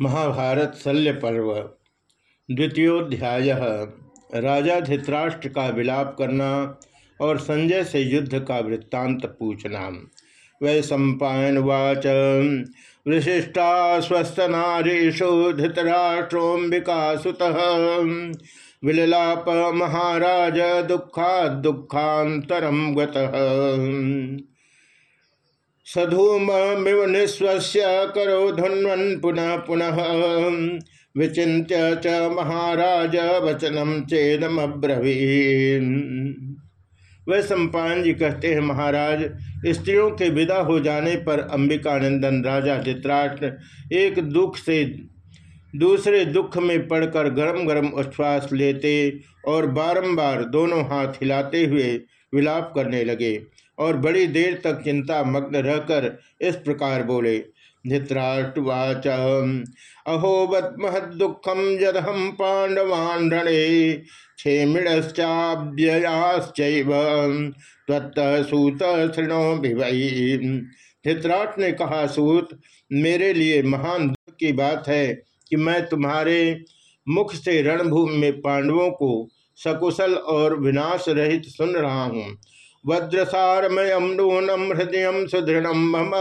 महाभारत शल्य पर्व, द्वितीयोध्याय। राजा धित्राष्ट्र का विलाप करना और संजय से युद्ध का वृत्तांत पूछना। वै सम्पायनवाच, विशिष्टा स्वस्थ नारीषु धृतराष्ट्रोम्बिका सुत विललाप महाराज दुखा दुखांतरम गतः। सधूमिव निस्वस्य करो धन्वन पुनः पुनः। विचिन्त्य च महाराज वचनम चेदम वह सम्पान जी कहते हैं, महाराज, स्त्रियों के विदा हो जाने पर अंबिकानंदन राजा चित्राष्ट्र एक दुख से दूसरे दुख में पड़कर गरम गरम उच्छ्वास लेते और बारंबार दोनों हाथ हिलाते हुए विलाप करने लगे और बड़ी देर तक चिंता मग्न रहकर इस प्रकार बोले धृतराष्ट्रवाच अहोबत महदुखम हम पांडवान रणे क्षेमिड़श्चाव्ययाश्चैव त्वत्त सूत शृणो भिवई धृतराष्ट्र ने कहा, सूत, मेरे लिए महान दुख की बात है कि मैं तुम्हारे मुख से रणभूमि में पांडवों को सकुशल और विनाश रहित सुन रहा हूँ। वज्रसारमयम नूनम हृदय सुदृढ़ मम।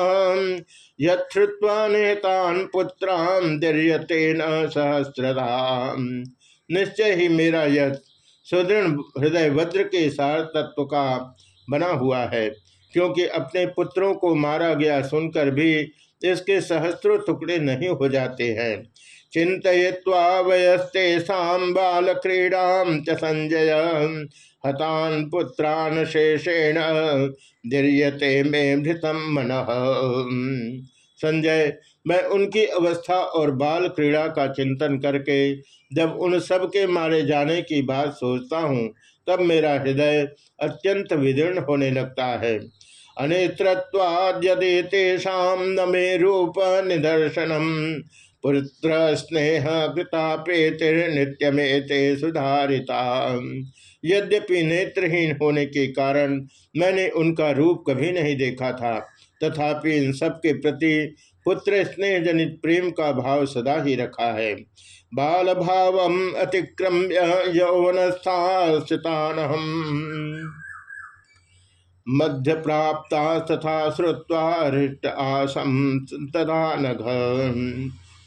युवा नेतान पुत्रान दीर्यतेन सहस्रदा निश्चय ही मेरा यह सुदृढ़ हृदय वज्र के सार तत्व का बना हुआ है, क्योंकि अपने पुत्रों को मारा गया सुनकर भी इसके सहस्त्रों टुकड़े नहीं हो जाते हैं। चिंतवा वयस्तेषा बाल क्रीड़ा च संजय। हतान पुत्रान शेषेण दीर्यते में भृतम मन। संजय, मैं उनकी अवस्था और बाल क्रीड़ा का चिंतन करके जब उन सब के मारे जाने की बात सोचता हूँ, तब मेरा हृदय अत्यंत विदीर्ण होने लगता है। अनेत्रत्वाद्यदि तेषा न मे रूप निदर्शनम। पुत्र स्नेह कृता प्रेतिर्नित्यमेते सुधारिता। यद्यपि नेत्रहीन होने के कारण मैंने उनका रूप कभी नहीं देखा था, तथापि इन सबके प्रति पुत्र स्नेह जनित प्रेम का भाव सदा ही रखा है। बाल भाव अतिक्रम्य यौवनस्थान मध्य प्राप्ता तथा श्रुवा आसम तदा नघ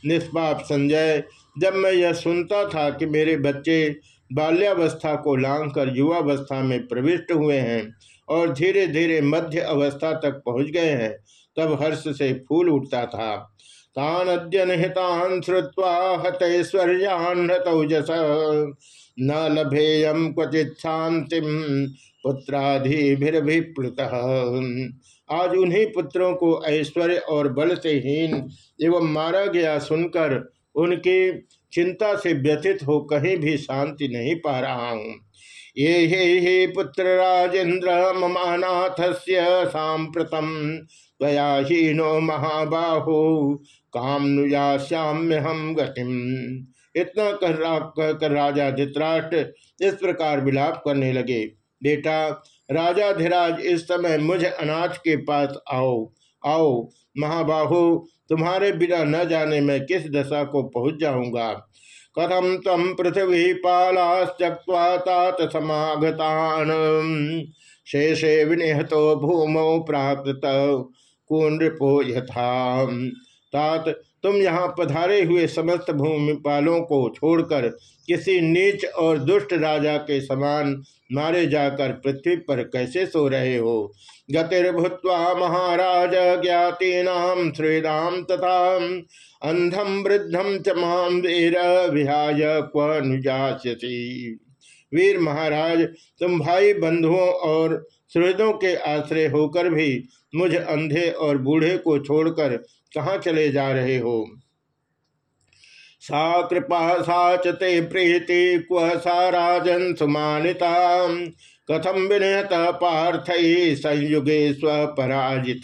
निष्पाप संजय, जब मैं यह सुनता था कि मेरे बच्चे बाल्यावस्था को लांग कर युवावस्था में प्रविष्ट हुए हैं और धीरे धीरे मध्य अवस्था तक पहुँच गए हैं, तब हर्ष से फूल उठता था। तान अद्य निहितान श्रुवा हतैश्वर्यान हतौजस न लभेयम क्वचित शांतिम पुत्राधिभिप्लुत आज उन्हीं पुत्रों को ऐश्वर्य और बल से हीन एवं मारा गया सुनकर उनकी चिंता से व्यथित हो कहीं भी शांति नहीं पा रहा हूँ। ये हे हे पुत्र राजेंद्र ममानाथ से सांप्रतम त्वयाहीनो महाबाहो काम नुयाश्याम्य हम गतिम। इतना कर, कर राजा धित्राष्ट्र इस प्रकार विलाप करने लगे। बेटा राजा धीराज, इस समय मुझ अनाथ के पास आओ। आओ, महाबाहु, तुम्हारे बिना न जाने मैं किस दशा को पहुँच जाऊँगा। कथम तम पृथ्वी पालास्त्यक्वा तात समागतान। शेषे विनिहतो भूमौ प्राकृत कुंडपो यथा। तात, तुम यहाँ पधारे हुए समस्त भूमिपालों को छोड़कर किसी नीच और दुष्ट राजा के समान मारे जाकर पृथ्वी पर कैसे सो रहे हो? गतिर्भूत्वा महाराज ज्ञातीनाम श्रीराम तथा अंधम वृद्धम च माम वीर विहाय क्वनुजास्यसी वीर महाराज, तुम भाई बंधुओं और सुहृदों के आश्रय होकर भी मुझ अंधे और बूढ़े को छोड़कर कहाँ चले जा रहे हो? सा कृपा, सा चते प्रीति, क्व सा राजन सुमानिता कथम विनयत पार्थ संयुगे स्वपराजित।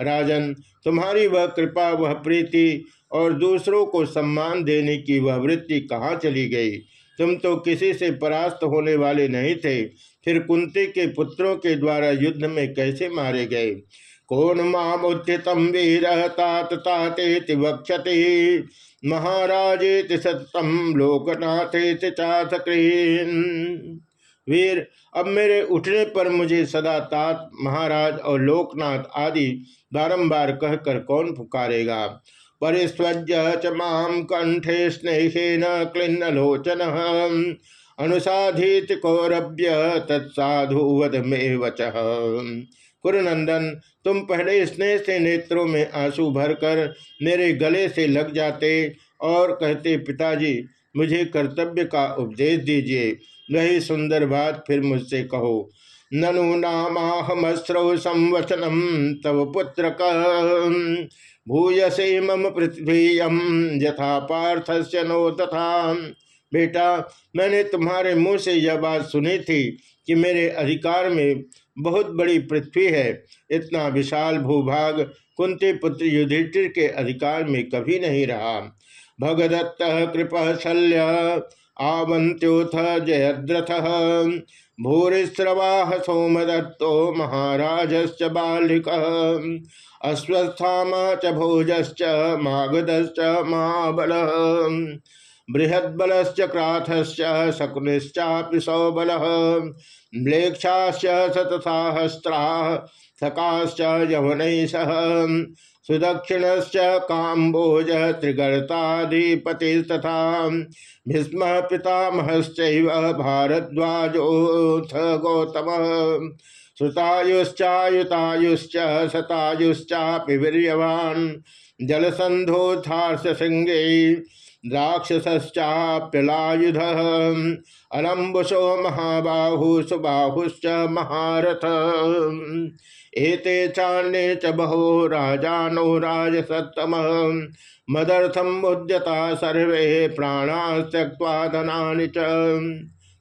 राजन, तुम्हारी वह कृपा, वह प्रीति और दूसरों को सम्मान देने की वह वृत्ति कहाँ चली गई? तुम तो किसी से परास्त होने वाले नहीं थे। फिर कुंती के पुत्रों के द्वारा युद्ध में कैसे मारे गए? कौन मामुत्थितम वीर तात वक्षते। महाराजे सततम लोकनाथे चाथक्रीन वीर, अब मेरे उठने पर मुझे सदा तात, महाराज और लोकनाथ आदि बारंबार कहकर कौन पुकारेगा? परिस्वज्य च माम कंठे स्नेहेन क्लिन्न लोचन। अनुसाधित कौरभ्य तत्साधु वध में वच कुरुनंदन तुम पहले स्नेह से नेत्रों में आँसू भरकर मेरे गले से लग जाते और कहते, पिताजी, मुझे कर्तव्य का उपदेश दीजिए। वही सुंदर बात फिर मुझसे कहो, ननु नामाहमस्रौ संवचनम तव पुत्र भूयसे मम पृथ्वीयम यथा पार्थस्य नो तथा। बेटा, मैंने तुम्हारे मुँह से यह बात सुनी थी कि मेरे अधिकार में बहुत बड़ी पृथ्वी है। इतना विशाल भूभाग कुंती पुत्र युधिष्ठिर के अधिकार में कभी नहीं रहा। भगदत्त कृप शल्य, आवंत्योथ जयद्रथ, भूरिस्रवाह सोमदत्तो महाराजश्च बालिक, अस्वस्थाम च भोजश्च महाबल बृहद्बलश्च क्राथश्च शकुनिश्चापि सौबल, म्लेक्षाश्च शतसाहस्रा सकाश्च यवन सह सुदक्षिणश्च, काम्बोज त्रिगर्ताधिपतिस्तथा भीष्म पितामहश्चैव भारद्वाजोऽथ गौतम, श्रुतायुश्चायुतायुश्च शतायुश्चापि वीर्यवान् जलसन्धोत्थार्षशृङ्गे राक्षसश्चाप्यलायुध। अलम्बुशो महाबाहु सुबाहुश्च महारथ। एते चान्ये च बहो राजानो राजसत्तम। मदर्थम उद्यता सर्वे प्राणा धनानि च।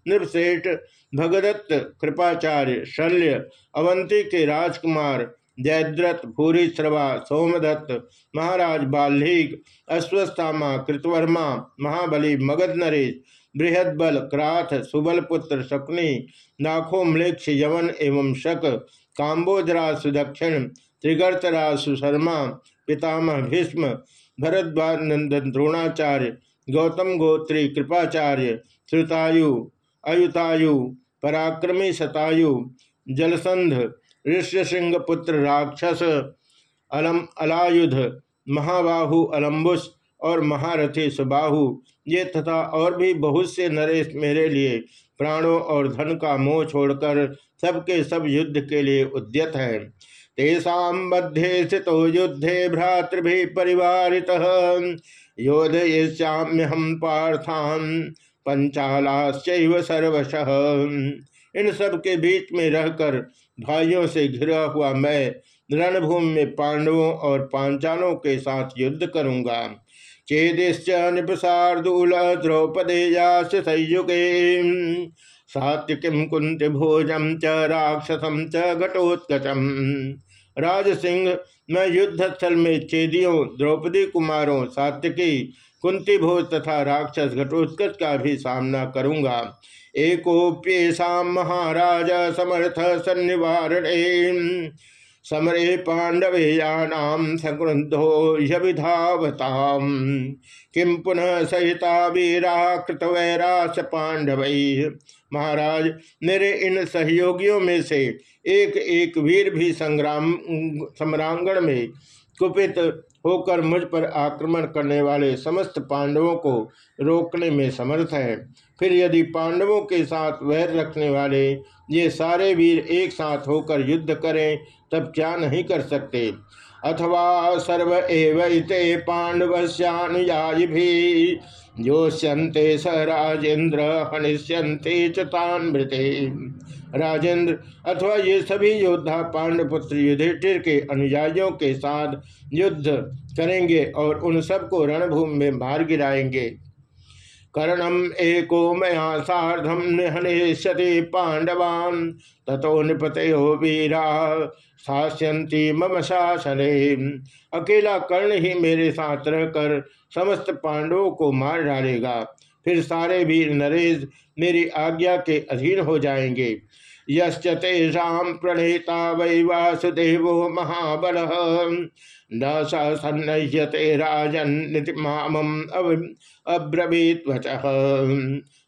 नृपसेठ भगदत्त कृपाचार्य शल्य अवंती के राजकुमार जयद्रथ, भूरी, श्रवा, सोमदत्त, महाराज बाल्हीक अश्वस्थामा, कृतवर्मा, महाबली, मगध नरेश, बृहदबल, क्राथ सुबल पुत्र शकुनी, नाखो मृक्ष यवन एवं शक काम्बोजरा सुदक्षिण त्रिगर्तराज सुशर्मा पितामह भीष्म भरद्वाज नंदन द्रोणाचार्य, गौतम गोत्री कृपाचार्य, श्रुतायु, अयुतायु, पराक्रमी शतायु जलसंध ऋष्यसिंह पुत्र राक्षस, अलम, अलायुध, महाबाहु, अलम्बुस और महारथी सुबाहु। ये तथा और भी बहुत से नरेश मेरे लिए प्राणों और धन का मोह छोड़कर सबके सब युद्ध के लिए उद्यत है। तेषा मध्य स्थित युद्धे भ्रातृभि परिवार योधय्याम्य हम पार्थान, पंचालाश्चैव सर्वश। इन सब के बीच में रहकर भाइयों से घिरा हुआ मैं रणभूमि में पांडवों और पांचालों के साथ युद्ध करूँगा। चेदिश्च निपसार्दूल द्रौपदेयास संयुगे कुंत भोजम च राक्षसम च घटोत्कचम। राज सिंह मैं युद्ध स्थल में चेदियों, द्रौपदी कुमारों, सात्विकी कुंती भोज तथा राक्षस घटोत्कच का भी सामना करूँगा। एकोप्येषा महाराज समर्थ सन्निवारणे। समरे पांडवेयानाम सकृद्धो यविधावताम किम पुनः सहिता वीरा कृतवैरास पांडव महाराज, मेरे इन सहयोगियों में से एक एक वीर भी संग्राम, सम्रांगण में कुपित होकर मुझ पर आक्रमण करने वाले समस्त पांडवों को रोकने में समर्थ है। फिर यदि पांडवों के साथ वैर रखने वाले ये सारे वीर एक साथ होकर युद्ध करें, तब क्या नहीं कर सकते? अथवा सर्व एवते पांडवस्यानुयायी भी योष्यंते स राजेंद्र चान मृते। राजेंद्र अथवा ये सभी योद्धा पांडपुत्र युधिष्ठिर के अनुयायियों के साथ युद्ध करेंगे और उन सबको रणभूमि में मार गिराएँगे। कर्णम एको मया साधम निहनेश्यति पांडवान तथो हो वीरा शास्यंती मम शासने। अकेला कर्ण ही मेरे साथ रहकर समस्त पांडवों को मार डालेगा। फिर सारे वीर नरेश मेरी आज्ञा के अधीन हो जाएँगे। यश्चा प्रणेता वै वासुदेव महाबल। न स सन्नह्यते राजन अब्रवीत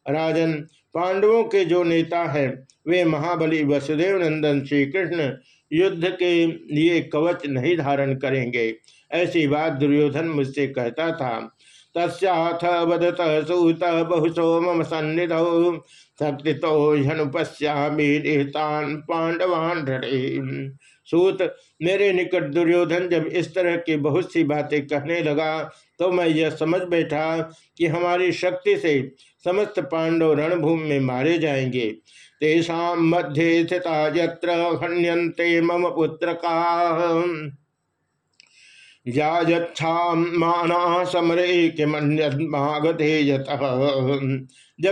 राजन, पांडवों के जो नेता है, वे महाबली वसुदेव नंदन श्री कृष्ण युद्ध के लिए कवच नहीं धारण करेंगे। ऐसी बात दुर्योधन मुझसे कहता था। तस्थ वदत सूत बहुसो मम सन्निध। शक्ति पांडवान सूत, मेरे निकट दुर्योधन जब इस तरह की बहुत सी बातें कहने लगा तो मैं यह समझ बैठा कि हमारी शक्ति से समस्त पांडव रणभूमि में मारे जाएँगे। तेषा मध्य स्थिता यत्र मम पुत्र का। जब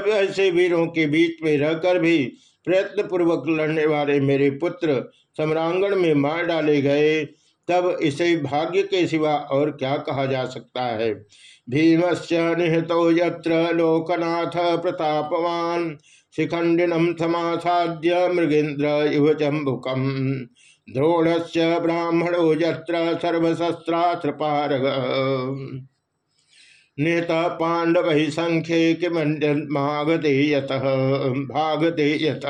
ऐसे वीरों के बीच में रहकर भी प्रयत्न पूर्वक लड़ने वाले मेरे पुत्र सम्रांगण में मार डाले गए, तब इसे भाग्य के सिवा और क्या कहा जा सकता है? भीमस्य निहतो यत्र लोकनाथ प्रतापवान शिखंडिनम समासाद्य मृगेन्द्र युव चंबुकम द्रोण से ब्राह्मणो यत्र नेता पांडव ही संख्ये किमगते यत? भागते यत।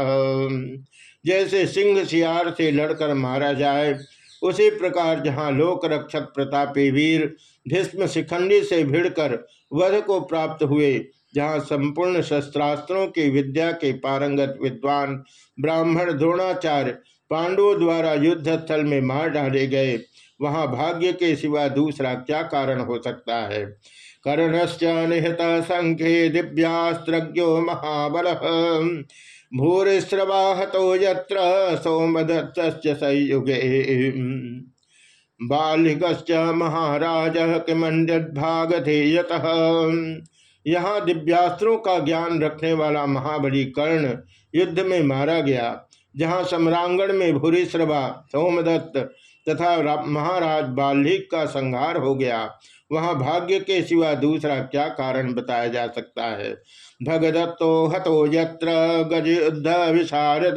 जैसे सिंह सियार से लड़कर मारा जाए, उसी प्रकार जहाँ लोक रक्षक प्रतापी वीर भीष्म शिखंडी से भिड़कर वध को प्राप्त हुए, जहाँ संपूर्ण शस्त्रास्त्रों की विद्या के पारंगत विद्वान ब्राह्मण द्रोणाचार्य पांडवों द्वारा युद्ध स्थल में मार डाले गए। वहाँ भाग्य के सिवा दूसरा क्या कारण हो सकता है? कर्णश्च निहत संख्ये दिव्यास्त्रो महाबल। भूरिस्रवाहतो यत्र सोमदत्त संयुगे। बालिकश्च महाराज किमंडभागधेयत यहाँ दिव्यास्त्रों का ज्ञान रखने वाला महाबली कर्ण युद्ध में मारा गया। जहाँ सम्रांगण में भूरिश्रवा, सोमदत्त तथा महाराज बाल्हिक का संहार हो गया, वहाँ भाग्य के सिवा दूसरा क्या कारण बताया जा सकता है? भगदत्तो हतो यत्र गजुद्ध विशारद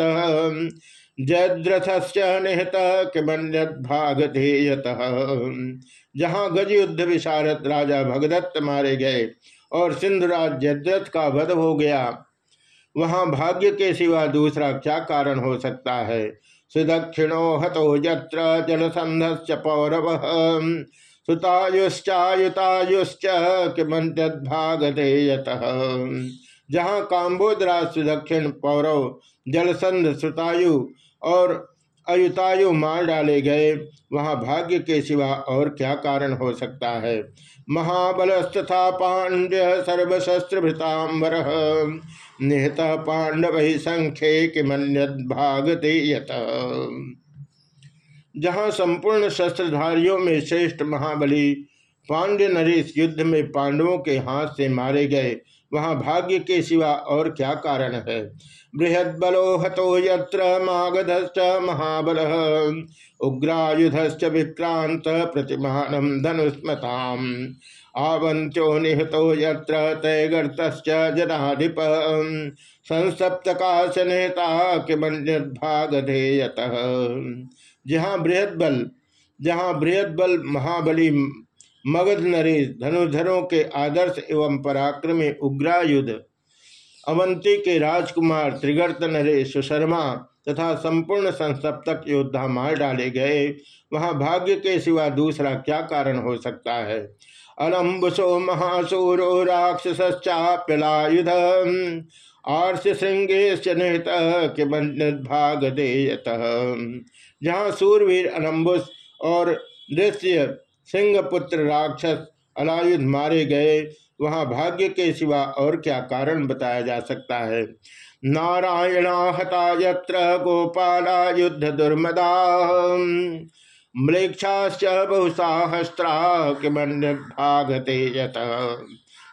जयद्रथ निहत किमन्यत जहाँ गज युद्ध विशारद राजा भगदत्त मारे गए और सिंधुराज जयद्रथ का वध हो गया वहाँ भाग्य के सिवा दूसरा क्या कारण हो सकता है? सुदक्षिणो हतो यत्र जलसंधश्च पौरव। सुतायुश्चायुतायुश्च किमंत्यभागते यत। जहाँ काम्बोदरा सुदक्षिण पौरव जलसंध सुतायु और अयुतायु मार डाले गए। वहाँ भाग्य के सिवा और क्या कारण हो सकता है? महाबलस्तथा पांड्य सर्वशस्त्र भृतांबर निहत पांडव ही संख्ये किमन्य भागते यत। जहाँ संपूर्ण शस्त्रधारियों में श्रेष्ठ महाबली पांड्य नरेश युद्ध में पांडवों के हाथ से मारे गए वहाँ भाग्य के सिवा और क्या कारण है? बृहद बलो हतो यत्र महाबल, उग्रायुधश्च विक्रांत प्रतिमान धनुस्मताम। आवंत्यो निहतो यत्र तैगर्तश्च जनाधिप संसप्तकाश नेता किमन्यभागधेयत जहाँ बृहद बल जहाँ बृहद बल महाबली मगध नरेश धनुधरों के आदर्श एवं पराक्रमी उग्रायुध, अवंती के राजकुमार त्रिगर्त नरेश शर्मा तथा संपूर्ण संसप्तक योद्धा मार डाले गए। वहाँ भाग्य के सिवा दूसरा क्या कारण हो सकता है? अलम्बुसो महासूरो राक्षसश्चाप्यलायुध, आर्ष श्रृंगे निहत भाग देयत। जहाँ सूरवीर अलम्बुस और दृश्य सिंहपुत्र राक्षस अलायुध मारे गए। वहाँ भाग्य के सिवा और क्या कारण बताया जा सकता है? नारायण हता यत्र गोपाला युद्ध दुर्मदा। मृक्षाश्च बहुसाहस्त्रा किमन्य भागते यत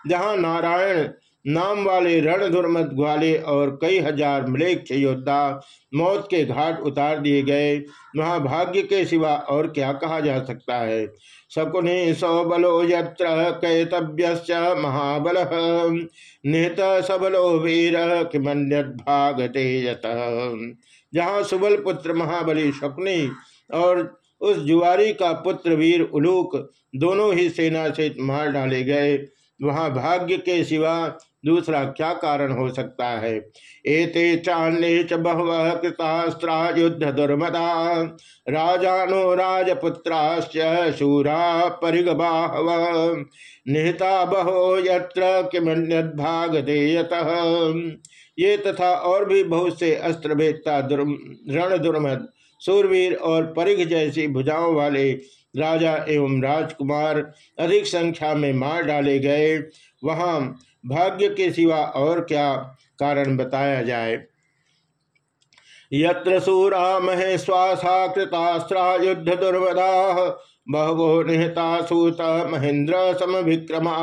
जहाँ नारायण नाम वाले रण दुर्मद ग्वाले और कई हज़ार मृक्ष योद्धा। मौत के घाट उतार दिए गए। वहाँ भाग्य के सिवा और क्या कहा जा सकता है? शकुनि सौबलो यत्र कैतव्य महाबल। निहत सबलो वीर किमन्यत भागते यत। जहाँ सुबल पुत्र महाबली शकुनी और उस जुआरी का पुत्र वीर उलूक दोनों ही सेना से मार डाले गए। वहाँ भाग्य के सिवा दूसरा क्या कारण हो सकता है? एते चान्य च बहु कृतास्त्रा युद्ध दुर्मदा। राजानो राजपुत्राश्च शूरा परिगबाहव। निहिता बहो यत्र किमन्यद्भाग देयत ये तथा और भी बहुत से अस्त्र भेदता रण दुर्मद सूरवीर और परिघ जैसी भुजाओं वाले राजा एवं राजकुमार अधिक संख्या में मार डाले गए। वहाँ भाग्य के सिवा और क्या कारण बताया जाए? यत्र सूरा महे श्वासा कृतास्त्रा युद्ध दुर्वदा, बहवो निहता सूत महेंद्र सम विक्रमा,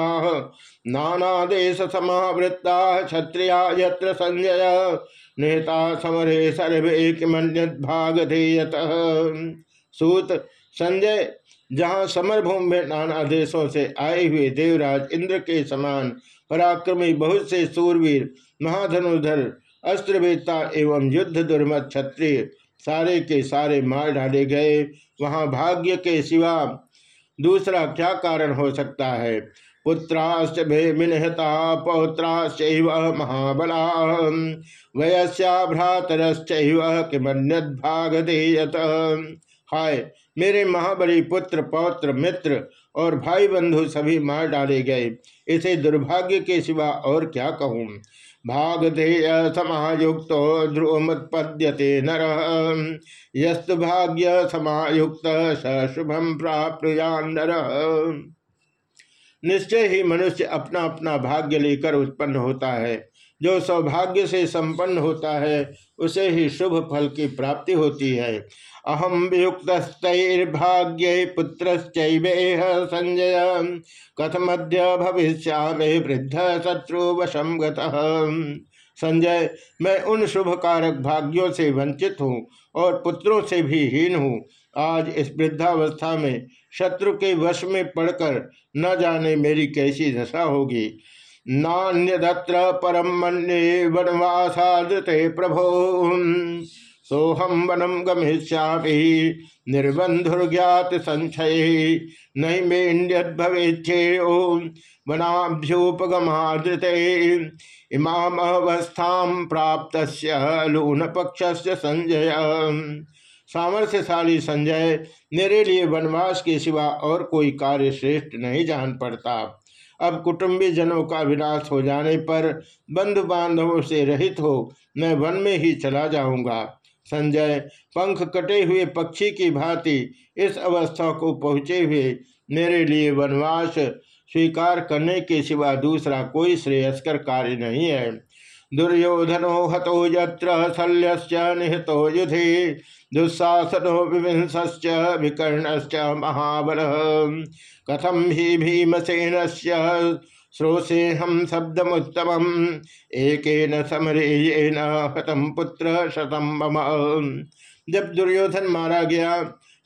नाना देश समावृत्ता क्षत्रिया यत्र संजय, निहता समरे सर्वे किमन्यत भाग धेयत सूत संजय, जहाँ समरभूमि में नाना देशों से आए हुए देवराज इंद्र के समान पराक्रमी बहुत से सूरवीर महाधनुधर अस्त्रवेता एवं युद्ध दुर्मत क्षत्रिय सारे के सारे मार डाले गए। वहाँ भाग्य के सिवा दूसरा क्या कारण हो सकता है? पुत्राश्च मिनहता पौत्राश्च महाबला वयस्या भ्रातरश्च देयत हाय, मेरे महाबली पुत्र, पौत्र, मित्र और भाई बंधु सभी मार डाले गए। इसे दुर्भाग्य के सिवा और क्या कहूँ? भागधेय समायुक्त ध्रुवमुत्पद्यते नर। यस्तु भाग्य समायुक्त स शुभम प्राप्त नर। निश्चय ही मनुष्य अपना अपना भाग्य लेकर उत्पन्न होता है। जो सौभाग्य से संपन्न होता है, उसे ही शुभ फल की प्राप्ति होती है। अहम वियुक्तस्तर्भाग्य पुत्र संजय। कथमद्य भविष्या में वृद्ध शत्रु वशम संजय, मैं उन शुभ कारक भाग्यों से वंचित हूँ और पुत्रों से भी हीन हूँ। आज इस वृद्धावस्था में शत्रु के वश में पड़कर न जाने मेरी कैसी दशा होगी। नान्यदत्र परम मन्ये वनवासादृते प्रभो। सोहम वनम गमिष्यापि निर्बंधुर्ज्ञात संशय नहीं मेण्यद भवेच्छेयो वनाभ्युपगमादृते। इमाम अवस्था प्राप्त लून पक्ष संजय। सामर्थ्यशाली संजय, मेरे लिए वनवास के सिवा और कोई कार्य श्रेष्ठ नहीं जान पड़ता। अब कुटुंबी जनों का विनाश हो जाने पर बंधु बांधवों से रहित हो मैं वन में ही चला जाऊँगा। संजय, पंख कटे हुए पक्षी की भांति इस अवस्था को पहुँचे हुए मेरे लिए वनवास स्वीकार करने के सिवा दूसरा कोई श्रेयस्कर कार्य नहीं है। दुर्योधनो हतो यत्र शल्यश्च निहतो युधि दुस्साहसनो विविंश्च विकर्णश्च महाबल। कथम ही भीमसेन श्रोसे हम शब्दमुत्तम एक समरे न हतम पुत्र शतम मम। जब दुर्योधन मारा गया,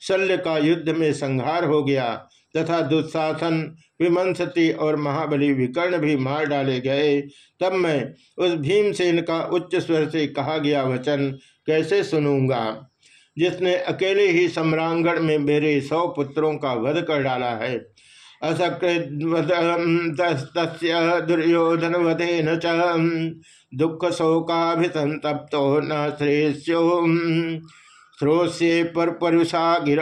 शल्य का युद्ध में संहार हो गया तथा दुस्शासन विमंसती और महाबली विकर्ण भी मार डाले गए। तब मैं उस भीमसेन का उच्च स्वर से कहा गया वचन कैसे सुनूँगा? जिसने अकेले ही सम्रांगण में मेरे सौ पुत्रों का वध कर डाला है। असकृत दुर्योधन वधेन च दुख शोकाभिसंतप्तो न श्रेष्यो श्रोष्ये पर परुषा गिर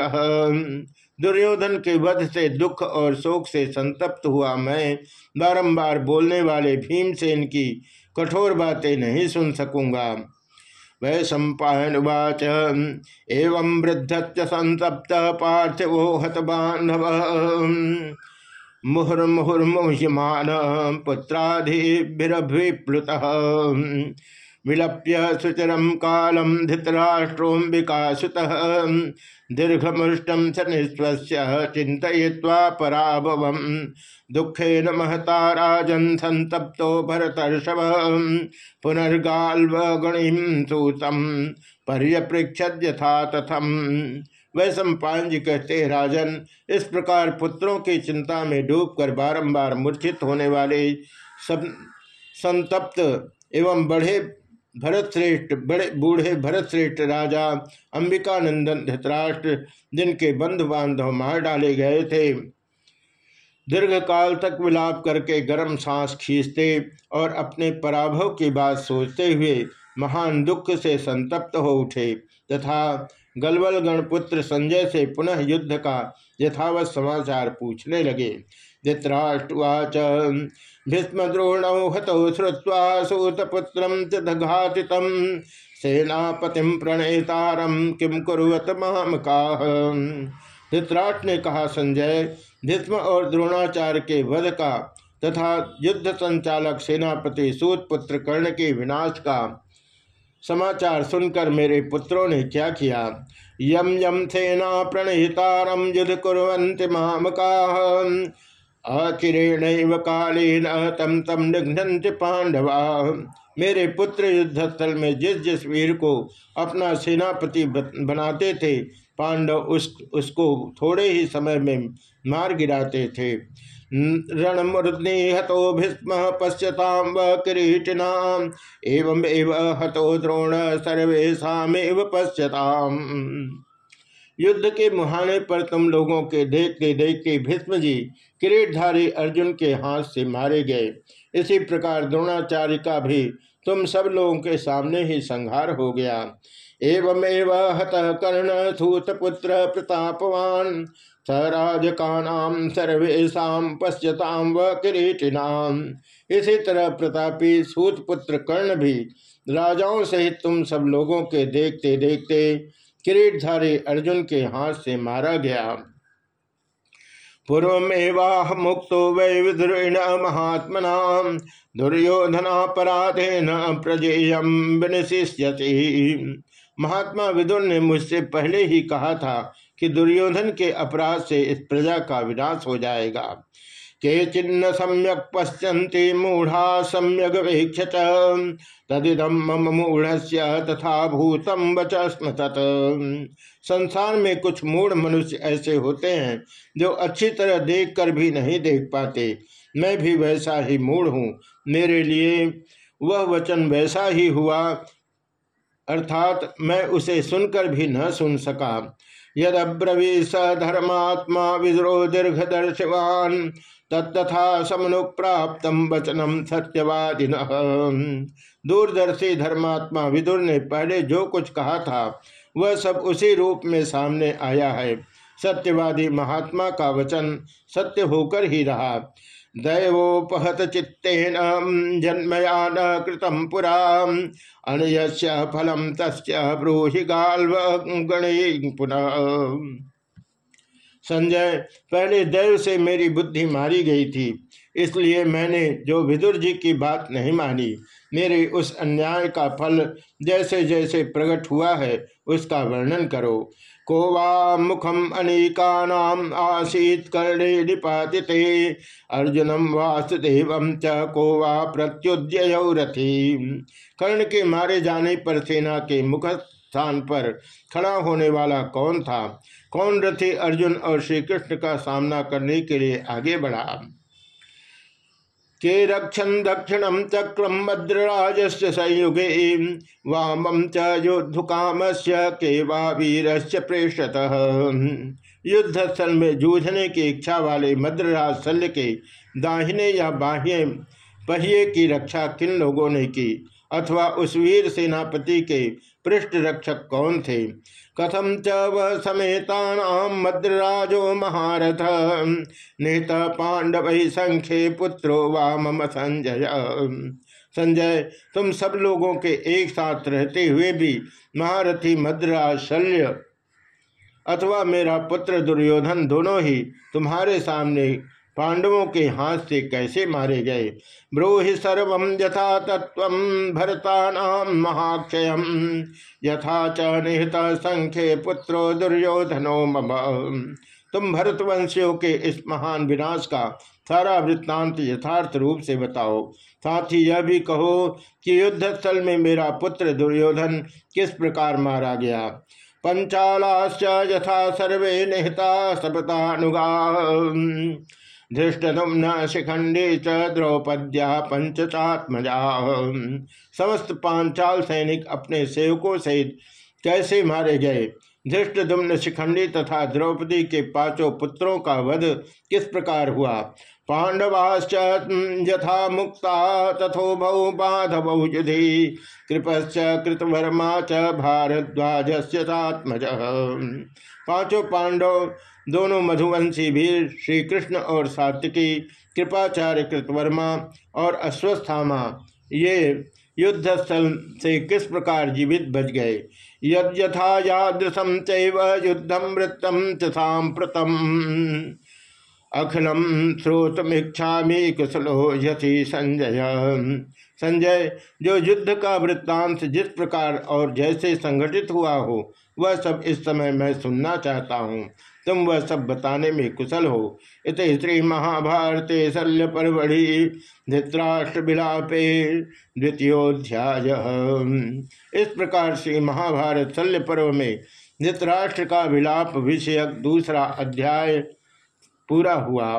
दुर्योधन के वध से दुख और शोक से संतप्त हुआ मैं। बारंबार बोलने वाले भीमसेन की कठोर बातें नहीं सुन सकूँगा। वै सम्पायन उवाच, एवं वृद्ध संतप्त पार्थिवो हत बांधव मुहुर्मुहुर्मुह्यमान पुत्राधिभिरभिप्लुत विलप्य सुचरम कालम धृतराष्ट्रोम्बिका सुत दीर्घमुष्टम स निस्वस्य चिंतवा पराभव। दुखेन महता राजन संतप्तो भरतर्षभ। पुनर्गाल्वगणिम सूतम पर्यपृक्षद यथा तथम वैश्व जी कहते राजन, इस प्रकार पुत्रों की चिंता में डूबकर बारंबार मूर्छित होने वाले सब संतप्त एवं बढ़े भरत श्रेष्ठ बड़े बूढ़े भरत श्रेष्ठ राजा अंबिकानंदन धृतराष्ट्र, जिनके बंधु बांधव मार डाले गए थे। दीर्घ काल तक विलाप करके गर्म सांस खींचते और अपने पराभव की बात सोचते हुए महान दुख से संतप्त हो उठे तथा गलवल गणपुत्र संजय से पुनः युद्ध का यथावत समाचार पूछने लगे। धृतराष्ट्रवाच भीष्मद्रोणौ हतौ श्रुवा सूतपुत्र घाति सेनापति प्रणेतारम किम कुरत मामका धृतराष्ट्र ने कहा, संजय, भीष्म और द्रोणाचार्य के वध का तथा युद्ध संचालक सेनापति सूतपुत्र कर्ण के विनाश का समाचार सुनकर मेरे पुत्रों ने क्या किया? यम यम सेना प्रणहितारम युद्ध कुरंत मामका अचिरेण कालीन तम तम निघ्नंत पांडवा। मेरे पुत्र युद्धस्थल में जिस जिस वीर को अपना सेनापति बनाते थे, पांडव उस, उसको थोड़े ही समय में मार गिराते थे। रणमुर्दि हतो भीस्म पश्यताम व किरीटिनाम एवं एव हतो द्रोण सर्वेशा पश्यताम। युद्ध के मुहाने पर तुम लोगों के देखते देखते भीष्म जी किरीटधारी अर्जुन के हाथ से मारे गए। इसी प्रकार द्रोणाचार्य का भी तुम सब लोगों के सामने ही संहार हो गया। एवमेव हत कर्ण सूत पुत्र प्रतापवान, स राजकानाम सर्वेशा पश्यताम व किरीटिनाम इसी तरह प्रतापी सूत पुत्र कर्ण भी राजाओं सहित तुम सब लोगों के देखते देखते किरीटधारी अर्जुन के हाथ से मारा गया। पूर्वमेवाह मुक्तो वै विद्रुण महात्मना दुर्योधनापराधेन प्रजेयम विनिशिष्यति। महात्मा विदुर ने मुझसे पहले ही कहा था कि दुर्योधन के अपराध से इस प्रजा का विनाश हो जाएगा। के चिन्ह सम्यक पश्यन्ति, मूढ़ा सम्यक वीक्ष तदिदम मम मूढ़ तथा भूतम स्मृत संसार में कुछ मूढ़ मनुष्य ऐसे होते हैं, जो अच्छी तरह देख कर भी नहीं देख पाते। मैं भी वैसा ही मूढ़ हूँ, मेरे लिए वह वचन वैसा ही हुआ, अर्थात मैं उसे सुनकर भी न सुन सका। यद्रवी स धर्मात्मा विद्रो दीर्घदर्शवान तत्था समनुप्राप्त वचनम सत्यवादिन। दूरदर्शी धर्मात्मा विदुर ने पहले जो कुछ कहा था, वह सब उसी रूप में सामने आया है। सत्यवादी महात्मा का वचन सत्य होकर ही रहा। दैवोपहत चित्तेन जन्मया न कृतम पुरा, अनयस्य फलम तस्य ब्रूहि गाल्व गणे पुनः। संजय, पहले दैव से मेरी बुद्धि मारी गई थी, इसलिए मैंने जो विदुर जी की बात नहीं मानी, मेरे उस अन्याय का फल जैसे जैसे प्रकट हुआ है, उसका वर्णन करो। को मुखम अनेका नाम आसीत कर्णे निपाति अर्जुनम वासुदेव च को वा प्रत्युद्य रथी। कर्ण के मारे जाने पर सेना के मुख स्थान पर खड़ा होने वाला कौन था? कौन रथी अर्जुन और श्री कृष्ण का सामना करने के लिए आगे बढ़ा? के रक्षन दक्षिणम चक्रम भद्रराज से संयुगे वामम च योद्धुकाम से के वा वीर प्रेषत। युद्ध स्थल में जूझने की इच्छा वाले मद्रराज शल्य के दाहिने या बाह्य पहिए की रक्षा किन लोगों ने की? अथवा उस वीर सेनापति के पृष्ठ रक्षक कौन थे? कथम च वह समेता मद्रराजो महारथ। नेता पांडव संख्य पुत्रो वा मम संजय। संजय, तुम सब लोगों के एक साथ रहते हुए भी महारथी मद्राज शल्य अथवा मेरा पुत्र दुर्योधन दोनों ही तुम्हारे सामने पांडवों के हाथ से कैसे मारे गए? ब्रूहि सर्व यथा तत्व भरता महाक्षय। यथा च निहत संख्य पुत्रो दुर्योधनो मम। तुम भरतवंशियों के इस महान विनाश का सारा वृत्तांत यथार्थ रूप से बताओ। साथ ही यह भी कहो कि युद्ध स्थल में मेरा पुत्र दुर्योधन किस प्रकार मारा गया? पंचालाश्च यथा सर्वे निहता सपतानुगा धृष्टुम्न शिखंडी च द्रौपद्या पंचचात्मजा समस्त पांचाल सैनिक अपने सेवकों सहित कैसे मारे गए? धृष्टुम्न शिखंडी तथा द्रौपदी के पाँचों पुत्रों का वध किस प्रकार हुआ? पांडवाश्च यथा मुक्ता, तथो बहु बाधवौ युधि। कृपश्च कृतवर्मा च भारद्वाज सात्मज पाँचों पांडव दोनों मधुवंशी भी श्री कृष्ण और सात्विकी कृपाचार्य कृतवर्मा और अश्वस्थामा, ये युद्ध स्थल से किस प्रकार जीवित बच गए? यथा यादृशम युद्धम वृत्तम चाप्रतम अखिलम श्रोतमीक्षा कुशलो यथि संजय। संजय, जो युद्ध का वृत्तांत जिस प्रकार और जैसे संगठित हुआ हो, वह सब इस समय मैं सुनना चाहता हूँ। तुम वह सब बताने में कुशल हो। इत श्री महाभारते शल्य परवढ़ि धृतराष्ट्र विलापे द्वितीयोध्याय इस प्रकार से महाभारत शल्य पर्व में धृतराष्ट्र का विलाप विषयक दूसरा अध्याय पूरा हुआ।